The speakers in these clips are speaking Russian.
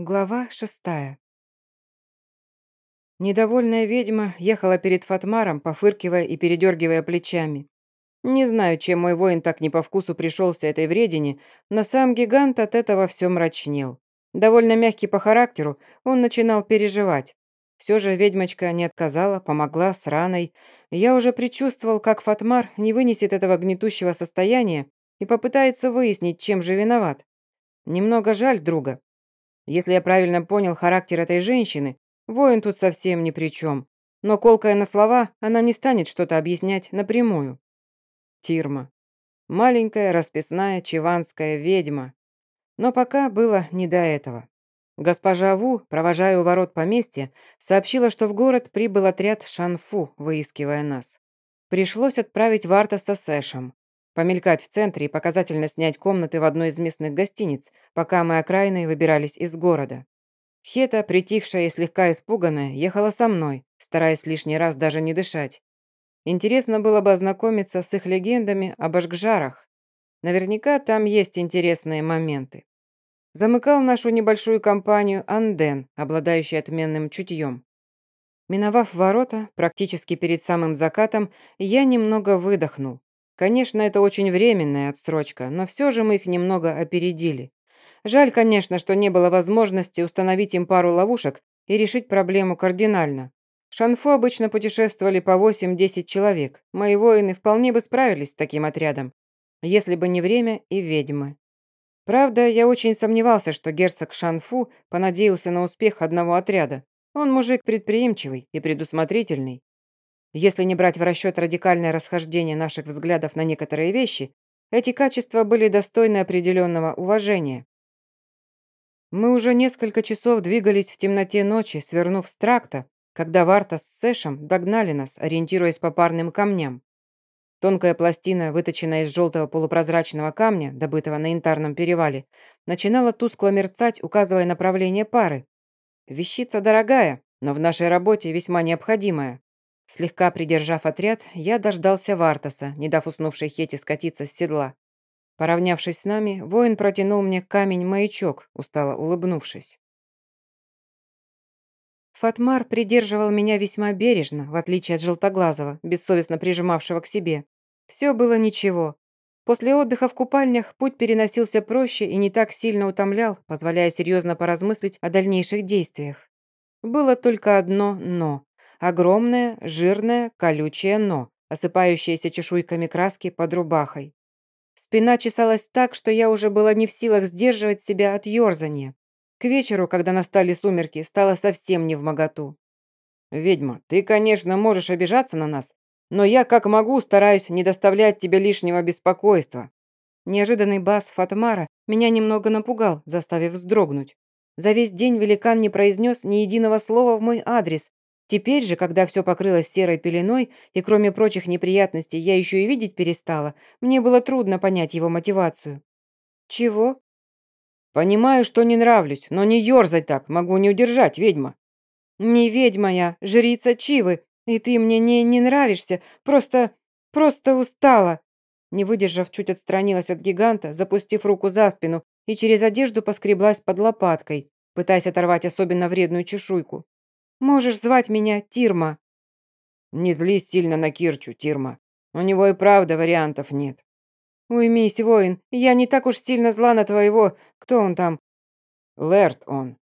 Глава шестая. Недовольная ведьма ехала перед Фатмаром, пофыркивая и передергивая плечами. Не знаю, чем мой воин так не по вкусу пришелся этой вредине, но сам гигант от этого все мрачнел. Довольно мягкий по характеру, он начинал переживать. Все же ведьмочка не отказала, помогла с раной. Я уже предчувствовал, как Фатмар не вынесет этого гнетущего состояния и попытается выяснить, чем же виноват. Немного жаль друга, если я правильно понял характер этой женщины, воин тут совсем ни при чем. Но, колкая на слова, она не станет что-то объяснять напрямую. Тирма. Маленькая, расписная, чиванская ведьма. Но пока было не до этого. Госпожа Ву, провожая у ворот поместья, сообщила, что в город прибыл отряд Шанфу, выискивая нас. Пришлось отправить Варта со Сэшем помелькать в центре и показательно снять комнаты в одной из местных гостиниц, пока мы окраиной выбирались из города. Хета, притихшая и слегка испуганная, ехала со мной, стараясь лишний раз даже не дышать. Интересно было бы ознакомиться с их легендами об Ашгжарах. Наверняка там есть интересные моменты. Замыкал нашу небольшую компанию Анден, обладающий отменным чутьем. Миновав ворота, практически перед самым закатом, я немного выдохнул. Конечно, это очень временная отсрочка, но все же мы их немного опередили. Жаль, конечно, что не было возможности установить им пару ловушек и решить проблему кардинально. Шанфу обычно путешествовали по 8-10 человек. Мои воины вполне бы справились с таким отрядом, если бы не время и ведьмы. Правда, я очень сомневался, что герцог Шанфу понадеялся на успех одного отряда. Он мужик предприимчивый и предусмотрительный. Если не брать в расчет радикальное расхождение наших взглядов на некоторые вещи, эти качества были достойны определенного уважения. Мы уже несколько часов двигались в темноте ночи, свернув с тракта, когда Варта с Сэшем догнали нас, ориентируясь по парным камням. Тонкая пластина, выточенная из желтого полупрозрачного камня, добытого на янтарном перевале, начинала тускло мерцать, указывая направление пары. Вещица дорогая, но в нашей работе весьма необходимая. Слегка придержав отряд, я дождался Вартаса, не дав уснувшей Хете скатиться с седла. Поравнявшись с нами, воин протянул мне камень-маячок, устало улыбнувшись. Фатмар придерживал меня весьма бережно, в отличие от Желтоглазого, бессовестно прижимавшего к себе. Все было ничего. После отдыха в купальнях путь переносился проще и не так сильно утомлял, позволяя серьезно поразмыслить о дальнейших действиях. Было только одно «но». Огромное, жирное, колючее «но», осыпающееся чешуйками краски под рубахой. Спина чесалась так, что я уже была не в силах сдерживать себя от ерзания. К вечеру, когда настали сумерки, стало совсем не в моготу. «Ведьма, ты, конечно, можешь обижаться на нас, но я, как могу, стараюсь не доставлять тебе лишнего беспокойства». Неожиданный бас Фатмара меня немного напугал, заставив вздрогнуть. За весь день великан не произнес ни единого слова в мой адрес, Теперь же, когда все покрылось серой пеленой, и кроме прочих неприятностей я еще и видеть перестала, мне было трудно понять его мотивацию. «Чего?» «Понимаю, что не нравлюсь, но не ерзай так, могу не удержать, ведьма». «Не ведьма я, жрица Чивы, и ты мне не, не нравишься, просто... просто устала». Не выдержав, чуть отстранилась от гиганта, запустив руку за спину и через одежду поскреблась под лопаткой, пытаясь оторвать особенно вредную чешуйку. Можешь звать меня Тирма». «Не злись сильно на Кирчу, Тирма. У него и правда вариантов нет». «Уймись, воин, я не так уж сильно зла на твоего... Кто он там?» «Лэрд он».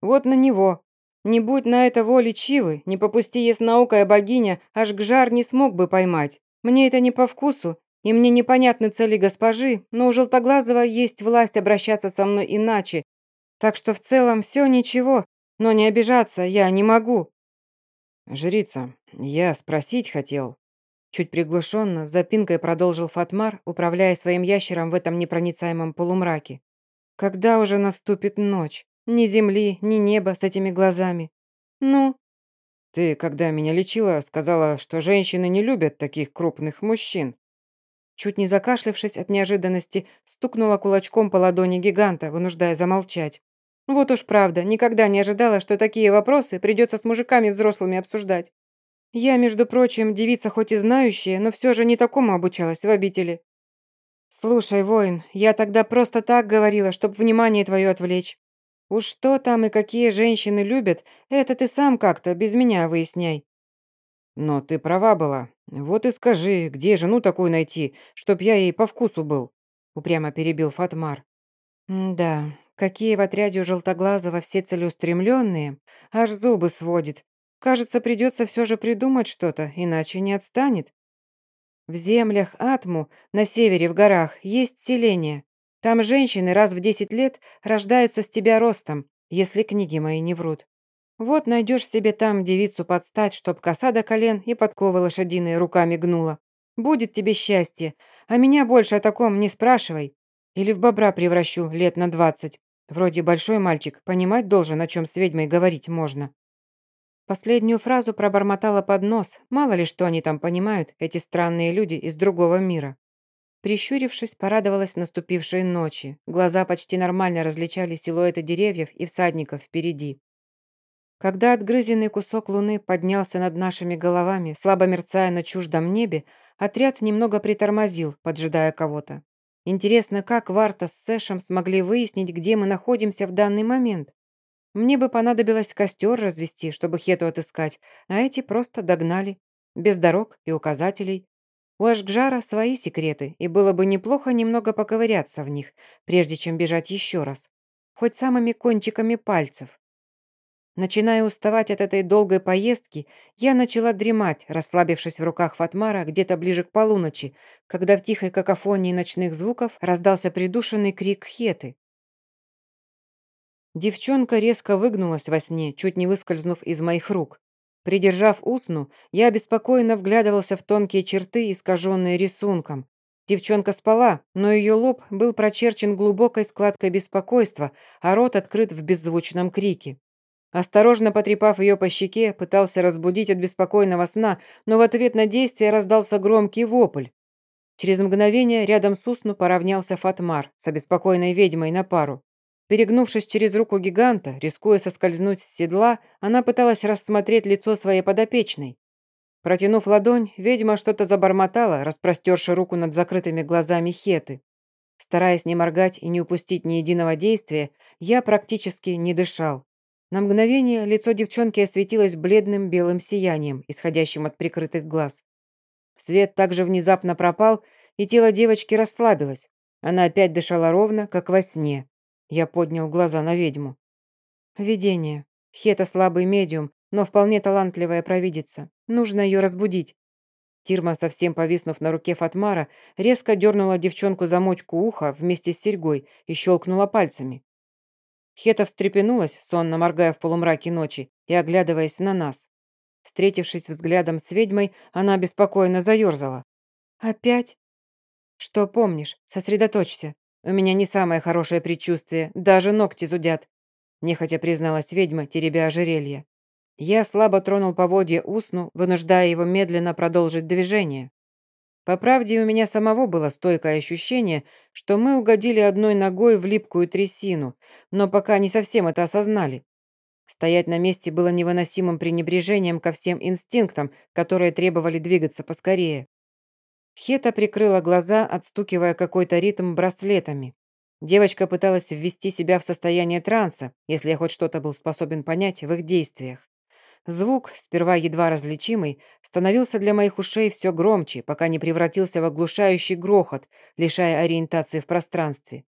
«Вот на него. Не будь на это воли Чивы, не попусти ясноукая богиня, аж Гжар не смог бы поймать. Мне это не по вкусу, и мне непонятны цели госпожи, но у Желтоглазого есть власть обращаться со мной иначе. Так что в целом все ничего, но не обижаться я не могу». «Жрица, я спросить хотел». Чуть приглушенно, с запинкой продолжил Фатмар, управляя своим ящером в этом непроницаемом полумраке. «Когда уже наступит ночь? Ни земли, ни неба с этими глазами. Ну?» «Ты, когда меня лечила, сказала, что женщины не любят таких крупных мужчин». Чуть не закашлявшись от неожиданности, стукнула кулачком по ладони гиганта, вынуждая замолчать. Вот уж правда, никогда не ожидала, что такие вопросы придется с мужиками взрослыми обсуждать. Я, между прочим, девица хоть и знающая, но все же не такому обучалась в обители. Слушай, воин, я тогда просто так говорила, чтобы внимание твое отвлечь. Уж что там и какие женщины любят, это ты сам как-то без меня выясняй. Но ты права была. Вот и скажи, где жену такую найти, чтоб я ей по вкусу был? Упрямо перебил Фатмар. да, какие в отряде у Желтоглазого все целеустремленные, аж зубы сводит. Кажется, придется все же придумать что-то, иначе не отстанет. В землях Атму, на севере в горах, есть селение. Там женщины раз в десять лет рождаются с тебя ростом, если книги мои не врут. Вот найдешь себе там девицу подстать, чтоб коса до колен и подковы лошадиные руками гнула. Будет тебе счастье, а меня больше о таком не спрашивай. Или в бобра превращу лет на двадцать. Вроде большой мальчик, понимать должен, о чем с ведьмой говорить можно. Последнюю фразу пробормотала под нос. Мало ли, что они там понимают, эти странные люди из другого мира. Прищурившись, порадовалась наступившей ночи. Глаза почти нормально различали силуэты деревьев и всадников впереди. Когда отгрызенный кусок луны поднялся над нашими головами, слабо мерцая на чуждом небе, отряд немного притормозил, поджидая кого-то. Интересно, как Варта с Сэшем смогли выяснить, где мы находимся в данный момент? Мне бы понадобилось костер развести, чтобы Хету отыскать, а эти просто догнали. Без дорог и указателей. У Ашгжара свои секреты, и было бы неплохо немного поковыряться в них, прежде чем бежать еще раз. Хоть самыми кончиками пальцев. Начиная уставать от этой долгой поездки, я начала дремать, расслабившись в руках Фатмара где-то ближе к полуночи, когда в тихой какофонии ночных звуков раздался придушенный крик Хеты. Девчонка резко выгнулась во сне, чуть не выскользнув из моих рук. Придержав усну, я обеспокоенно вглядывался в тонкие черты, искаженные рисунком. Девчонка спала, но ее лоб был прочерчен глубокой складкой беспокойства, а рот открыт в беззвучном крике. Осторожно потрепав ее по щеке, пытался разбудить от беспокойного сна, но в ответ на действие раздался громкий вопль. Через мгновение рядом с Усну поравнялся Фатмар с обеспокоенной ведьмой на пару. Перегнувшись через руку гиганта, рискуя соскользнуть с седла, она пыталась рассмотреть лицо своей подопечной. Протянув ладонь, ведьма что-то забормотала, распростерши руку над закрытыми глазами Хеты. Стараясь не моргать и не упустить ни единого действия, я практически не дышал. На мгновение лицо девчонки осветилось бледным белым сиянием, исходящим от прикрытых глаз. Свет также внезапно пропал, и тело девочки расслабилось. Она опять дышала ровно, как во сне. Я поднял глаза на ведьму. «Видение. Хета слабый медиум, но вполне талантливая провидица. Нужно ее разбудить». Тирма, совсем повиснув на руке Фатмара, резко дернула девчонку за мочку уха вместе с серьгой и щелкнула пальцами. Хета встрепенулась, сонно моргая в полумраке ночи и оглядываясь на нас. Встретившись взглядом с ведьмой, она беспокойно заерзала. «Опять?» «Что помнишь? Сосредоточься. У меня не самое хорошее предчувствие, даже ногти зудят», нехотя призналась ведьма, теребя ожерелье. Я слабо тронул поводья усну, вынуждая его медленно продолжить движение. По правде, у меня самого было стойкое ощущение, что мы угодили одной ногой в липкую трясину, но пока не совсем это осознали. Стоять на месте было невыносимым пренебрежением ко всем инстинктам, которые требовали двигаться поскорее. Хета прикрыла глаза, отстукивая какой-то ритм браслетами. Девочка пыталась ввести себя в состояние транса, если я хоть что-то был способен понять в их действиях. Звук, сперва едва различимый, становился для моих ушей все громче, пока не превратился в оглушающий грохот, лишая ориентации в пространстве.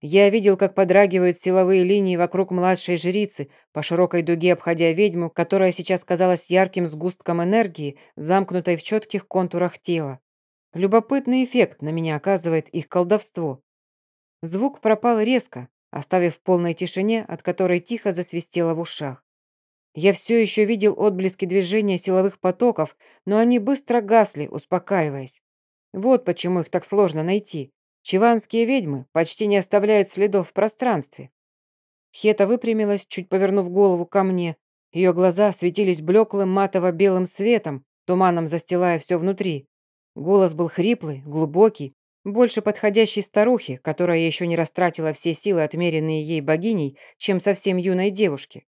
Я видел, как подрагивают силовые линии вокруг младшей жрицы, по широкой дуге обходя ведьму, которая сейчас казалась ярким сгустком энергии, замкнутой в четких контурах тела. Любопытный эффект на меня оказывает их колдовство. Звук пропал резко, оставив в полной тишине, от которой тихо засвистело в ушах. Я все еще видел отблески движения силовых потоков, но они быстро гасли, успокаиваясь. Вот почему их так сложно найти. Чиванские ведьмы почти не оставляют следов в пространстве. Хета выпрямилась, чуть повернув голову ко мне. Ее глаза светились блеклым матово-белым светом, туманом застилая все внутри. Голос был хриплый, глубокий, больше подходящий старухе, которая еще не растратила все силы, отмеренные ей богиней, чем совсем юной девушке.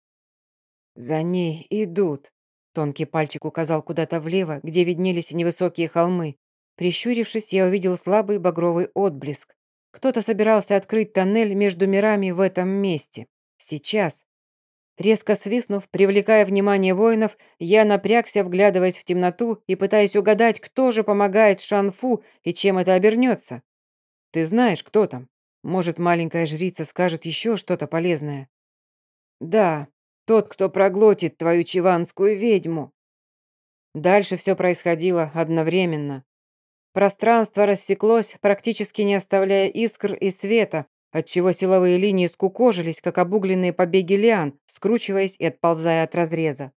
«За ней идут», — тонкий пальчик указал куда-то влево, где виднелись невысокие холмы. Прищурившись, я увидел слабый багровый отблеск. Кто-то собирался открыть тоннель между мирами в этом месте. Сейчас. Резко свистнув, привлекая внимание воинов, я напрягся, вглядываясь в темноту и пытаясь угадать, кто же помогает Шанфу и чем это обернется. «Ты знаешь, кто там? Может, маленькая жрица скажет еще что-то полезное?» «Да, тот, кто проглотит твою чиванскую ведьму». Дальше все происходило одновременно. Пространство рассеклось, практически не оставляя искр и света, отчего силовые линии скукожились, как обугленные побеги лиан, скручиваясь и отползая от разреза.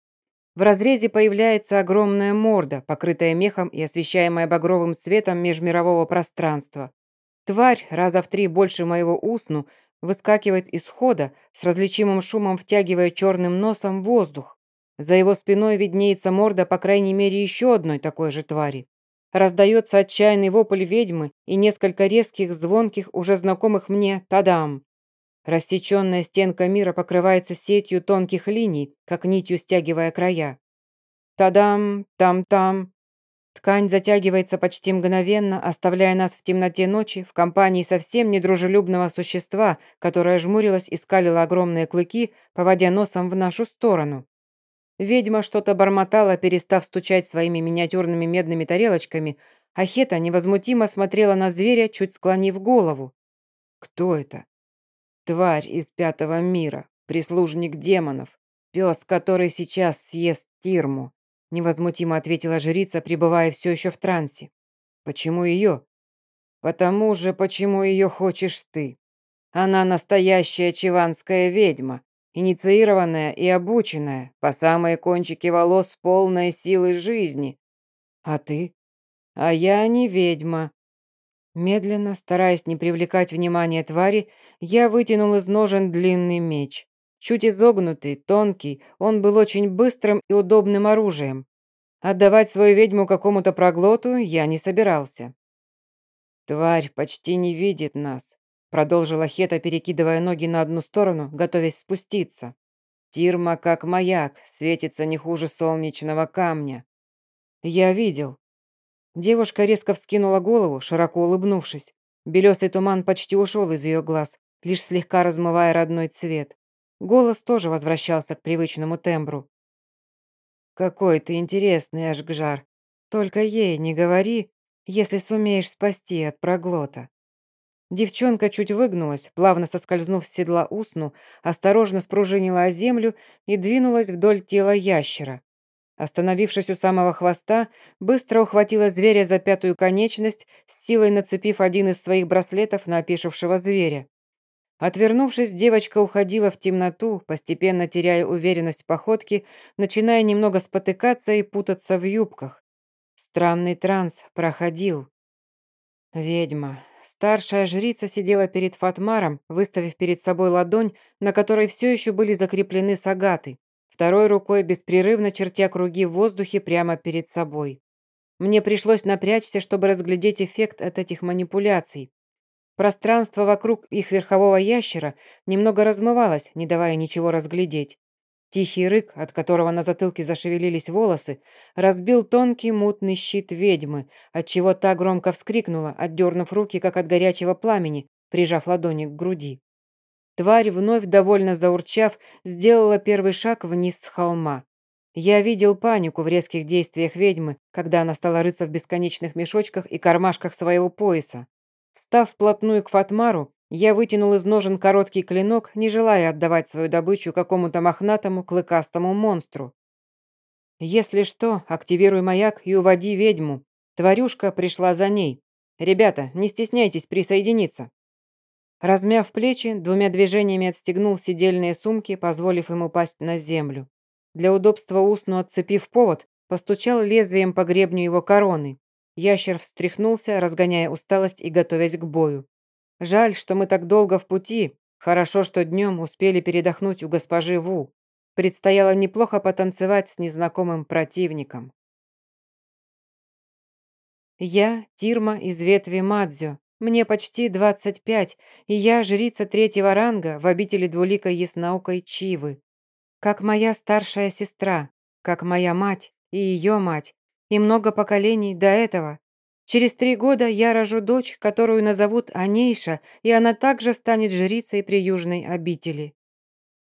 В разрезе появляется огромная морда, покрытая мехом и освещаемая багровым светом межмирового пространства. Тварь, раза в три больше моего усну, выскакивает из хода, с различимым шумом втягивая черным носом воздух. За его спиной виднеется морда, по крайней мере, еще одной такой же твари. Раздается отчаянный вопль ведьмы и несколько резких, звонких, уже знакомых мне «тадам». Рассеченная стенка мира покрывается сетью тонких линий, как нитью стягивая края. «Тадам! Там-там!» Ткань затягивается почти мгновенно, оставляя нас в темноте ночи в компании совсем недружелюбного существа, которое жмурилось и скалило огромные клыки, поводя носом в нашу сторону. Ведьма что-то бормотала, перестав стучать своими миниатюрными медными тарелочками, а Хета невозмутимо смотрела на зверя, чуть склонив голову. «Кто это?» «Тварь из пятого мира, прислужник демонов, пес, который сейчас съест Тирму», невозмутимо ответила жрица, пребывая все еще в трансе. «Почему ее?» «Потому же, почему ее хочешь ты. Она настоящая чиванская ведьма, инициированная и обученная, по самые кончики волос полной силы жизни. А ты? А я не ведьма. Медленно, стараясь не привлекать внимания твари, я вытянул из ножен длинный меч. Чуть изогнутый, тонкий, он был очень быстрым и удобным оружием. Отдавать свою ведьму какому-то проглоту я не собирался. Тварь почти не видит нас. Продолжила Хета, перекидывая ноги на одну сторону, готовясь спуститься. Тирма, как маяк, светится не хуже солнечного камня. Я видел. Девушка резко вскинула голову, широко улыбнувшись. Белесый туман почти ушел из ее глаз, лишь слегка размывая родной цвет. Голос тоже возвращался к привычному тембру. «Какой ты интересный, Ашгжар. Только ей не говори, если сумеешь спасти от проглота». Девчонка чуть выгнулась, плавно соскользнув с седла усну, осторожно спружинила о землю и двинулась вдоль тела ящера. Остановившись у самого хвоста, быстро ухватила зверя за пятую конечность, с силой нацепив один из своих браслетов на опешившего зверя. Отвернувшись, девочка уходила в темноту, постепенно теряя уверенность в походке, начиная немного спотыкаться и путаться в юбках. Странный транс проходил. «Ведьма, Старшая жрица сидела перед Фатмаром, выставив перед собой ладонь, на которой все еще были закреплены сагаты, второй рукой беспрерывно чертя круги в воздухе прямо перед собой. Мне пришлось напрячься, чтобы разглядеть эффект от этих манипуляций. Пространство вокруг их верхового ящера немного размывалось, не давая ничего разглядеть. Тихий рык, от которого на затылке зашевелились волосы, разбил тонкий мутный щит ведьмы, отчего та громко вскрикнула, отдернув руки, как от горячего пламени, прижав ладони к груди. Тварь, вновь довольно заурчав, сделала первый шаг вниз с холма. Я видел панику в резких действиях ведьмы, когда она стала рыться в бесконечных мешочках и кармашках своего пояса. Встав вплотную к Фатмару, я вытянул из ножен короткий клинок, не желая отдавать свою добычу какому-то мохнатому клыкастому монстру. «Если что, активируй маяк и уводи ведьму. Тварюшка пришла за ней. Ребята, не стесняйтесь присоединиться». Размяв плечи, двумя движениями отстегнул сидельные сумки, позволив им упасть на землю. Для удобства усну отцепив повод, постучал лезвием по гребню его короны. Ящер встряхнулся, разгоняя усталость и готовясь к бою. Жаль, что мы так долго в пути. Хорошо, что днем успели передохнуть у госпожи Ву. Предстояло неплохо потанцевать с незнакомым противником. Я Тирма из ветви Мадзё. Мне почти 25, и я жрица третьего ранга в обители двуликой яснаукой Чивы. Как моя старшая сестра, как моя мать и ее мать, и много поколений до этого. Через три года я рожу дочь, которую назовут Анейша, и она также станет жрицей при южной обители.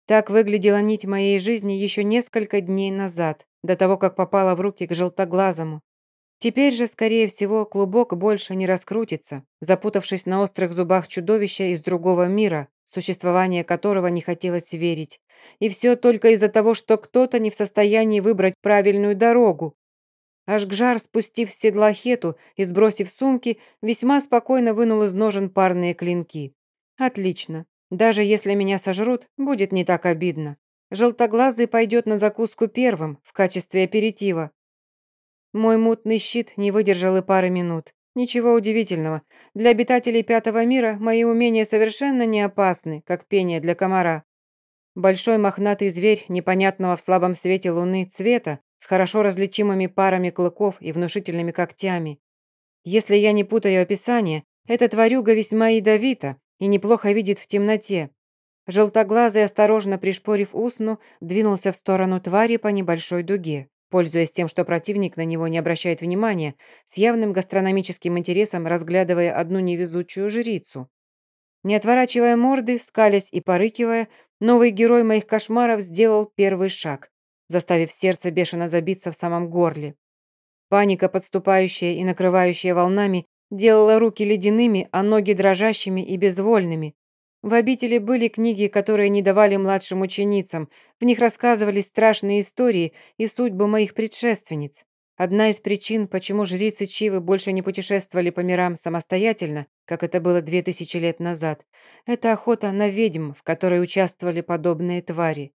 Так выглядела нить моей жизни еще несколько дней назад, до того, как попала в руки к желтоглазому. Теперь же, скорее всего, клубок больше не раскрутится, запутавшись на острых зубах чудовища из другого мира, существование которого не хотелось верить. И все только из-за того, что кто-то не в состоянии выбрать правильную дорогу. Ашгжар, спустив с седла хету и сбросив сумки, весьма спокойно вынул из ножен парные клинки. «Отлично. Даже если меня сожрут, будет не так обидно. Желтоглазый пойдет на закуску первым, в качестве аперитива. Мой мутный щит не выдержал и пары минут. Ничего удивительного. Для обитателей Пятого мира мои умения совершенно не опасны, как пение для комара. Большой мохнатый зверь, непонятного в слабом свете луны цвета, с хорошо различимыми парами клыков и внушительными когтями. Если я не путаю описание, эта тварюга весьма ядовита и неплохо видит в темноте. Желтоглазый, осторожно пришпорив усну, двинулся в сторону твари по небольшой дуге пользуясь тем, что противник на него не обращает внимания, с явным гастрономическим интересом разглядывая одну невезучую жрицу. Не отворачивая морды, скалясь и порыкивая, новый герой моих кошмаров сделал первый шаг, заставив сердце бешено забиться в самом горле. Паника, подступающая и накрывающая волнами, делала руки ледяными, а ноги дрожащими и безвольными, в обители были книги, которые не давали младшим ученицам. В них рассказывались страшные истории и судьбы моих предшественниц. Одна из причин, почему жрицы Чивы больше не путешествовали по мирам самостоятельно, как это было две тысячи лет назад, это охота на ведьм, в которой участвовали подобные твари.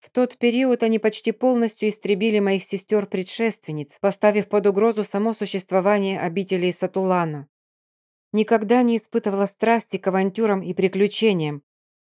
В тот период они почти полностью истребили моих сестер-предшественниц, поставив под угрозу само существование обителей Сатулана. Никогда не испытывала страсти к авантюрам и приключениям.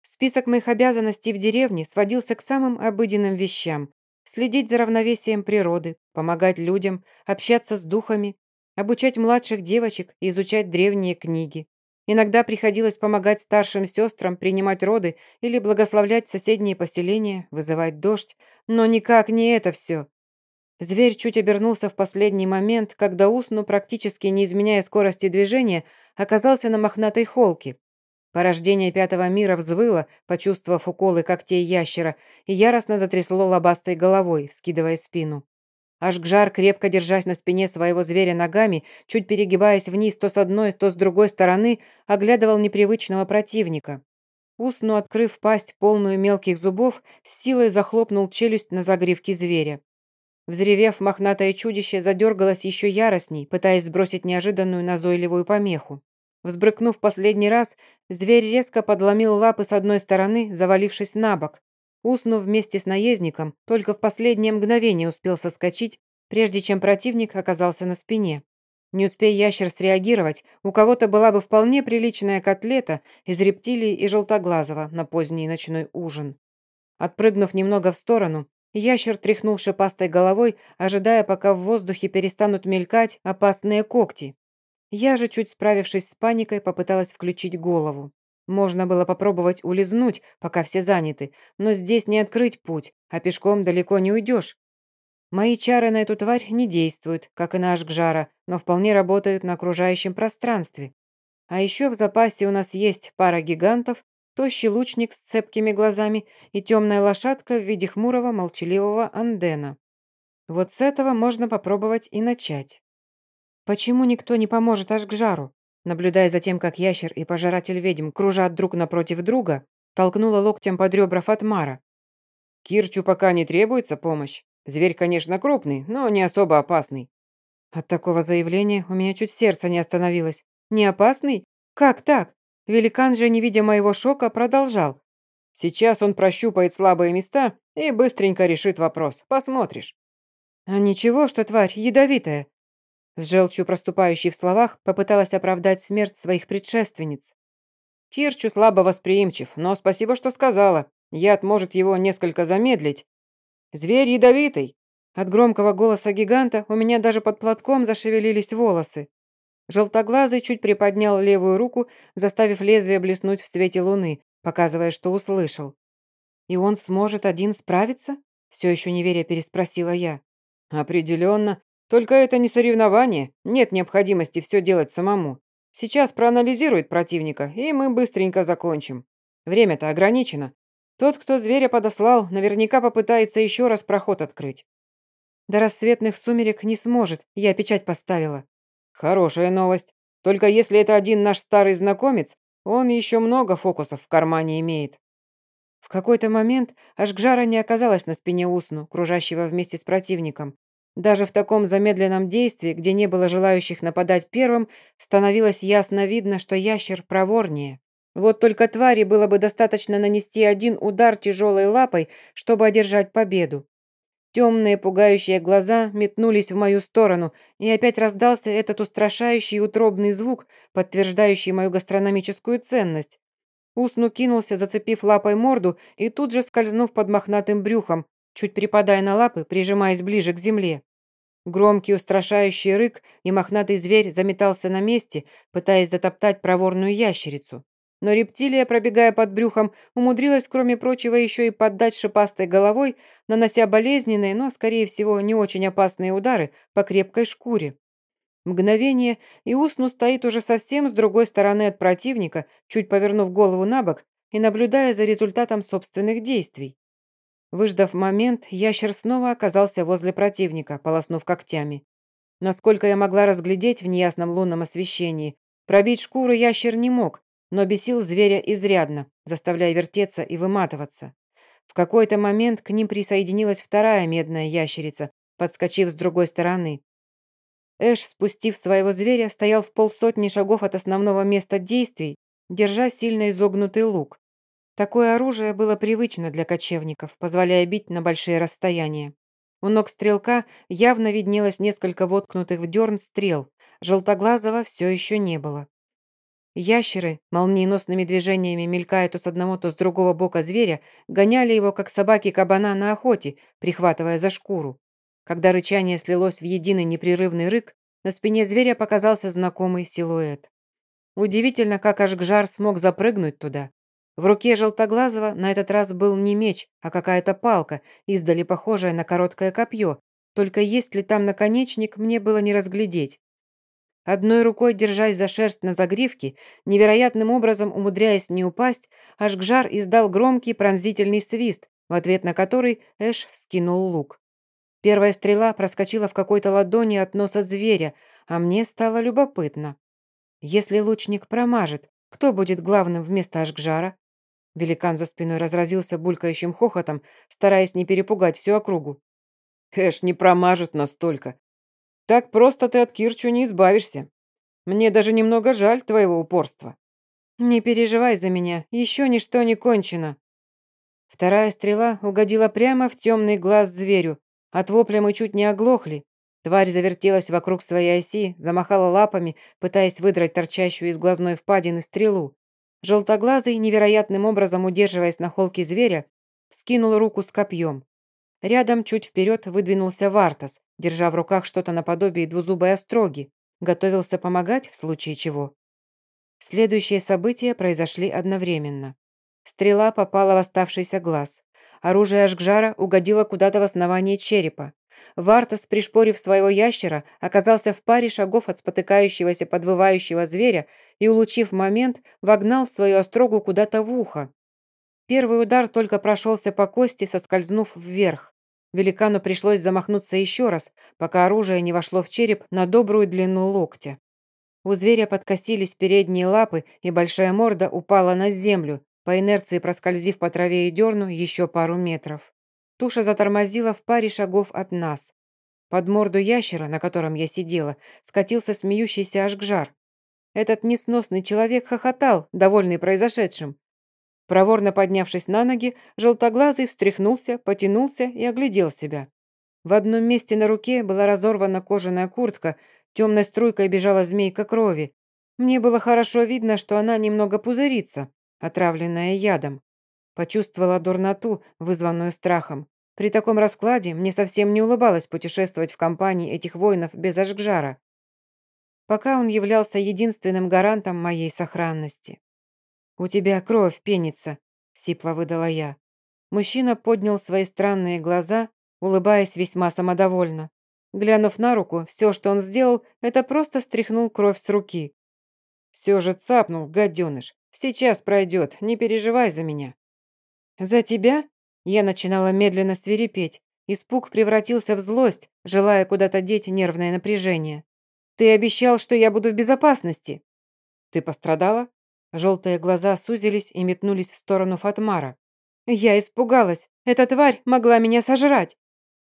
Список моих обязанностей в деревне сводился к самым обыденным вещам. Следить за равновесием природы, помогать людям, общаться с духами, обучать младших девочек и изучать древние книги. Иногда приходилось помогать старшим сестрам принимать роды или благословлять соседние поселения, вызывать дождь, но никак не это все. Зверь чуть обернулся в последний момент, когда усну, практически не изменяя скорости движения, оказался на мохнатой холке. Порождение пятого мира взвыло, почувствовав уколы когтей ящера, и яростно затрясло лобастой головой, вскидывая спину. Ашгжар, крепко держась на спине своего зверя ногами, чуть перегибаясь вниз то с одной, то с другой стороны, оглядывал непривычного противника. Усну, открыв пасть, полную мелких зубов, с силой захлопнул челюсть на загривке зверя. Взревев, мохнатое чудище задергалось еще яростней, пытаясь сбросить неожиданную назойливую помеху. Взбрыкнув последний раз, зверь резко подломил лапы с одной стороны, завалившись на бок. Уснув вместе с наездником, только в последнее мгновение успел соскочить, прежде чем противник оказался на спине. Не успей ящер среагировать, у кого-то была бы вполне приличная котлета из рептилий и желтоглазого на поздний ночной ужин. Отпрыгнув немного в сторону, Ящер тряхнул шипастой головой, ожидая, пока в воздухе перестанут мелькать опасные когти. Я же, чуть справившись с паникой, попыталась включить голову. Можно было попробовать улизнуть, пока все заняты, но здесь не открыть путь, а пешком далеко не уйдешь. Мои чары на эту тварь не действуют, как и на Ашгжара, но вполне работают на окружающем пространстве. А еще в запасе у нас есть пара гигантов, тощий лучник с цепкими глазами и темная лошадка в виде хмурого молчаливого андена. Вот с этого можно попробовать и начать. Почему никто не поможет аж к жару? Наблюдая за тем, как ящер и пожиратель ведьм кружат друг напротив друга, толкнула локтем под ребра Фатмара. Кирчу пока не требуется помощь. Зверь, конечно, крупный, но не особо опасный. От такого заявления у меня чуть сердце не остановилось. Не опасный? Как так? Великан же, не видя моего шока, продолжал. «Сейчас он прощупает слабые места и быстренько решит вопрос. Посмотришь». «А ничего, что тварь ядовитая?» С желчью проступающей в словах попыталась оправдать смерть своих предшественниц. Кирчу слабо восприимчив, но спасибо, что сказала. Яд может его несколько замедлить. Зверь ядовитый. От громкого голоса гиганта у меня даже под платком зашевелились волосы. Желтоглазый чуть приподнял левую руку, заставив лезвие блеснуть в свете луны, показывая, что услышал. «И он сможет один справиться?» Все еще не веря переспросила я. «Определенно. Только это не соревнование. Нет необходимости все делать самому. Сейчас проанализирует противника, и мы быстренько закончим. Время-то ограничено. Тот, кто зверя подослал, наверняка попытается еще раз проход открыть. До рассветных сумерек не сможет, я печать поставила. Хорошая новость. Только если это один наш старый знакомец, он еще много фокусов в кармане имеет. В какой-то момент Ашгжара не оказалась на спине Усну, кружащего вместе с противником. Даже в таком замедленном действии, где не было желающих нападать первым, становилось ясно видно, что ящер проворнее. Вот только твари было бы достаточно нанести один удар тяжелой лапой, чтобы одержать победу. Темные пугающие глаза метнулись в мою сторону, и опять раздался этот устрашающий утробный звук, подтверждающий мою гастрономическую ценность. Усну кинулся, зацепив лапой морду и тут же скользнув под мохнатым брюхом, чуть припадая на лапы, прижимаясь ближе к земле. Громкий устрашающий рык, и мохнатый зверь заметался на месте, пытаясь затоптать проворную ящерицу. Но рептилия, пробегая под брюхом, умудрилась, кроме прочего, еще и поддать шипастой головой, нанося болезненные, но, скорее всего, не очень опасные удары по крепкой шкуре. Мгновение, и Усну стоит уже совсем с другой стороны от противника, чуть повернув голову на бок и наблюдая за результатом собственных действий. Выждав момент, ящер снова оказался возле противника, полоснув когтями. Насколько я могла разглядеть в неясном лунном освещении, пробить шкуру ящер не мог, но бесил зверя изрядно, заставляя вертеться и выматываться. В какой-то момент к ним присоединилась вторая медная ящерица, подскочив с другой стороны. Эш, спустив своего зверя, стоял в полсотни шагов от основного места действий, держа сильно изогнутый лук. Такое оружие было привычно для кочевников, позволяя бить на большие расстояния. У ног стрелка явно виднелось несколько воткнутых в дерн стрел, желтоглазого все еще не было. Ящеры, молниеносными движениями мелькая то с одного, то с другого бока зверя, гоняли его, как собаки кабана на охоте, прихватывая за шкуру. Когда рычание слилось в единый непрерывный рык, на спине зверя показался знакомый силуэт. Удивительно, как Ашгжар смог запрыгнуть туда. В руке Желтоглазого на этот раз был не меч, а какая-то палка, издали похожая на короткое копье, только есть ли там наконечник, мне было не разглядеть. Одной рукой, держась за шерсть на загривке, невероятным образом умудряясь не упасть, Ашгжар издал громкий пронзительный свист, в ответ на который Эш вскинул лук. Первая стрела проскочила в какой-то ладони от носа зверя, а мне стало любопытно. Если лучник промажет, кто будет главным вместо Ашгжара? Великан за спиной разразился булькающим хохотом, стараясь не перепугать всю округу. «Эш не промажет настолько. Так просто ты от Кирчу не избавишься. Мне даже немного жаль твоего упорства». «Не переживай за меня, еще ничто не кончено». Вторая стрела угодила прямо в темный глаз зверю, от вопля мы чуть не оглохли. Тварь завертелась вокруг своей оси, замахала лапами, пытаясь выдрать торчащую из глазной впадины стрелу. Желтоглазый, невероятным образом удерживаясь на холке зверя, скинул руку с копьем. Рядом, чуть вперед, выдвинулся Вартас, держа в руках что-то наподобие двузубой остроги. Готовился помогать в случае чего. Следующие события произошли одновременно. Стрела попала в оставшийся глаз. Оружие Ашгжара угодило куда-то в основание черепа. Вартас, пришпорив своего ящера, оказался в паре шагов от спотыкающегося подвывающего зверя и, улучив момент, вогнал в свою острогу куда-то в ухо. Первый удар только прошелся по кости, соскользнув вверх. Великану пришлось замахнуться еще раз, пока оружие не вошло в череп на добрую длину локтя. У зверя подкосились передние лапы, и большая морда упала на землю, по инерции проскользив по траве и дерну еще пару метров. Туша затормозила в паре шагов от нас. Под морду ящера, на котором я сидела, скатился смеющийся Ашгжар. Этот несносный человек хохотал, довольный произошедшим. Проворно поднявшись на ноги, желтоглазый встряхнулся, потянулся и оглядел себя. В одном месте на руке была разорвана кожаная куртка, темной струйкой бежала змейка крови. Мне было хорошо видно, что она немного пузырится отравленная ядом. Почувствовала дурноту, вызванную страхом. При таком раскладе мне совсем не улыбалось путешествовать в компании этих воинов без Ашгжара. Пока он являлся единственным гарантом моей сохранности. «У тебя кровь пенится», — сипло выдала я. Мужчина поднял свои странные глаза, улыбаясь весьма самодовольно. Глянув на руку, все, что он сделал, это просто стряхнул кровь с руки. Все же цапнул, гаденыш. Сейчас пройдет, не переживай за меня». «За тебя?» Я начинала медленно свирепеть. Испуг превратился в злость, желая куда-то деть нервное напряжение. «Ты обещал, что я буду в безопасности!» «Ты пострадала?» Желтые глаза сузились и метнулись в сторону Фатмара. «Я испугалась. Эта тварь могла меня сожрать!»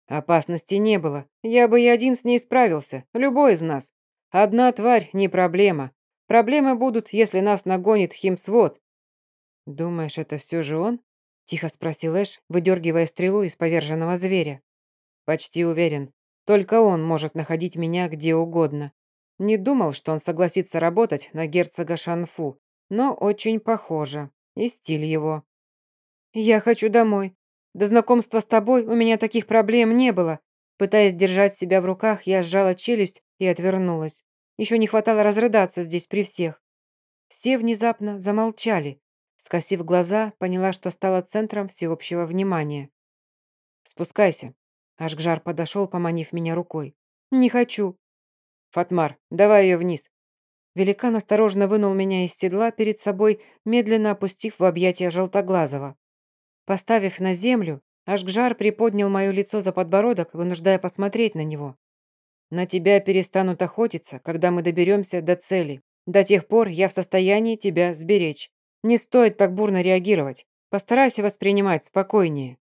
«Опасности не было. Я бы и один с ней справился. Любой из нас. Одна тварь – не проблема. Проблемы будут, если нас нагонит химсвод». «Думаешь, это все же он?» – тихо спросил Эш, выдергивая стрелу из поверженного зверя. «Почти уверен. Только он может находить меня где угодно. Не думал, что он согласится работать на герцога Шанфу, но очень похоже. И стиль его. «Я хочу домой. До знакомства с тобой у меня таких проблем не было». Пытаясь держать себя в руках, я сжала челюсть и отвернулась. Еще не хватало разрыдаться здесь при всех. Все внезапно замолчали. Скосив глаза, поняла, что стала центром всеобщего внимания. «Спускайся». Ашгжар подошел, поманив меня рукой. «Не хочу». «Фатмар, давай ее вниз». Великан осторожно вынул меня из седла перед собой, медленно опустив в объятия Желтоглазого. Поставив на землю, Ашгжар приподнял мое лицо за подбородок, вынуждая посмотреть на него. «На тебя перестанут охотиться, когда мы доберемся до цели. До тех пор я в состоянии тебя сберечь. Не стоит так бурно реагировать. Постарайся воспринимать спокойнее».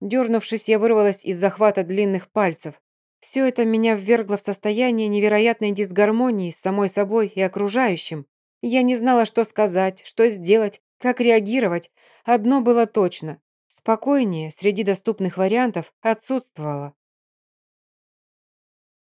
Дернувшись, я вырвалась из захвата длинных пальцев. Все это меня ввергло в состояние невероятной дисгармонии с самой собой и окружающим. Я не знала, что сказать, что сделать, как реагировать. Одно было точно. Спокойнее среди доступных вариантов отсутствовало.